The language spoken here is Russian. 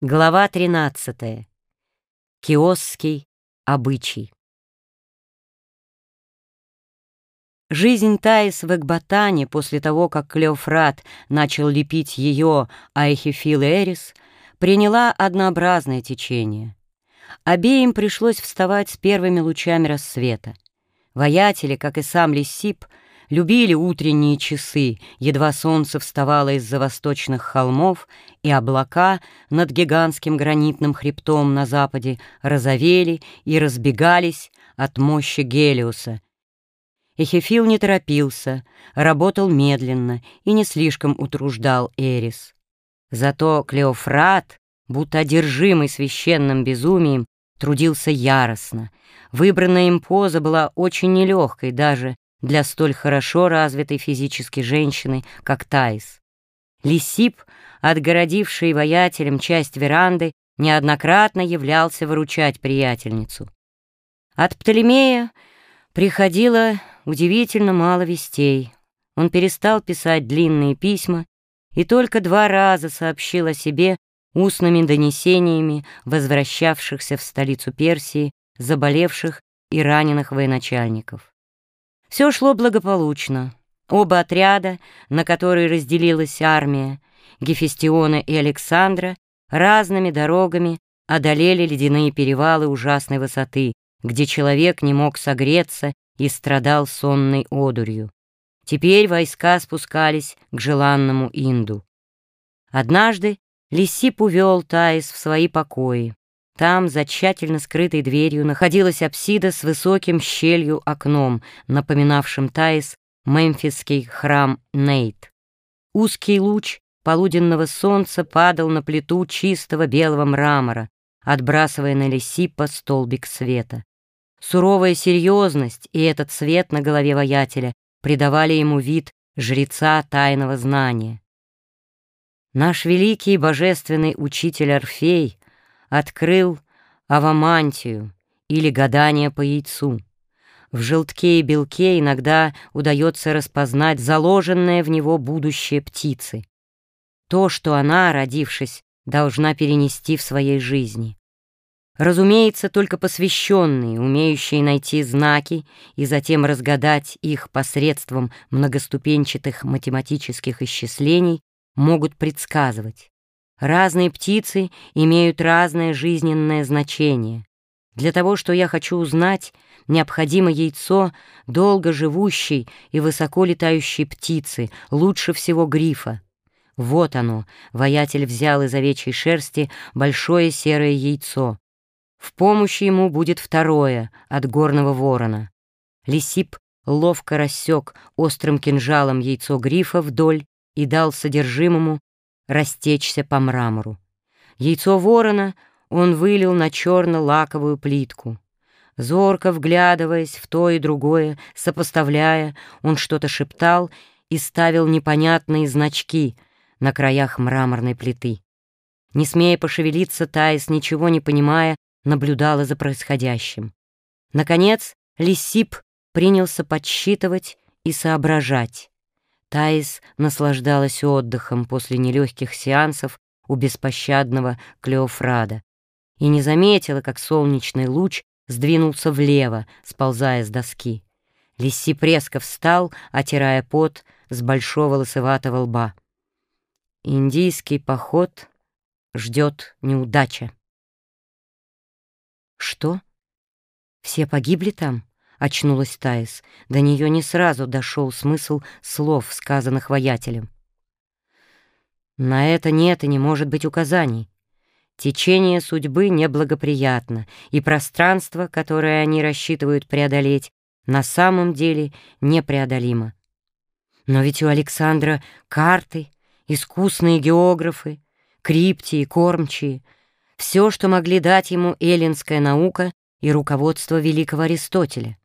Глава 13. Киосский обычай. Жизнь Таис в Экбатане после того, как Клеофрат начал лепить ее Айхифил Эрис, приняла однообразное течение. Обеим пришлось вставать с первыми лучами рассвета. Воятели, как и сам Лисип, любили утренние часы, едва солнце вставало из-за восточных холмов, и облака над гигантским гранитным хребтом на западе розовели и разбегались от мощи Гелиуса. Эхефил не торопился, работал медленно и не слишком утруждал Эрис. Зато Клеофрат, будто одержимый священным безумием, трудился яростно. Выбранная им поза была очень нелегкой даже для столь хорошо развитой физически женщины, как Таис. Лисип, отгородивший воятелем часть веранды, неоднократно являлся выручать приятельницу. От Птолемея приходило удивительно мало вестей. Он перестал писать длинные письма и только два раза сообщил о себе устными донесениями возвращавшихся в столицу Персии заболевших и раненых военачальников. Все шло благополучно. Оба отряда, на которые разделилась армия, Гефестиона и Александра, разными дорогами одолели ледяные перевалы ужасной высоты, где человек не мог согреться и страдал сонной одурью. Теперь войска спускались к желанному Инду. Однажды Лисип увел Таис в свои покои. Там, за тщательно скрытой дверью, находилась апсида с высоким щелью окном, напоминавшим Таис мемфисский храм Нейт. Узкий луч полуденного солнца падал на плиту чистого белого мрамора, отбрасывая на Лисипа столбик света. Суровая серьезность и этот цвет на голове воятеля придавали ему вид жреца тайного знания. Наш великий божественный учитель Орфей открыл авамантию или гадание по яйцу. В желтке и белке иногда удается распознать заложенное в него будущее птицы. То, что она, родившись, должна перенести в своей жизни. Разумеется, только посвященные, умеющие найти знаки и затем разгадать их посредством многоступенчатых математических исчислений, могут предсказывать. Разные птицы имеют разное жизненное значение. Для того, что я хочу узнать, необходимо яйцо долго живущей и высоко летающей птицы, лучше всего грифа. Вот оно, воятель взял из овечьей шерсти большое серое яйцо. В помощь ему будет второе от горного ворона. Лисип ловко рассек острым кинжалом яйцо грифа вдоль и дал содержимому растечься по мрамору. Яйцо ворона он вылил на черно-лаковую плитку. Зорко вглядываясь в то и другое, сопоставляя, он что-то шептал и ставил непонятные значки на краях мраморной плиты. Не смея пошевелиться, Таис, ничего не понимая, наблюдала за происходящим. Наконец, Лисип принялся подсчитывать и соображать. Таис наслаждалась отдыхом после нелегких сеансов у беспощадного Клеофрада и не заметила, как солнечный луч сдвинулся влево, сползая с доски. Лисси резко встал, отирая пот с большого лысоватого лба. Индийский поход ждет неудача. Что? Все погибли там? — очнулась Таис. До нее не сразу дошел смысл слов, сказанных воятелем. На это нет и не может быть указаний. Течение судьбы неблагоприятно, и пространство, которое они рассчитывают преодолеть, на самом деле непреодолимо. Но ведь у Александра карты, искусные географы, криптии, кормчие — все, что могли дать ему эллинская наука и руководство великого Аристотеля.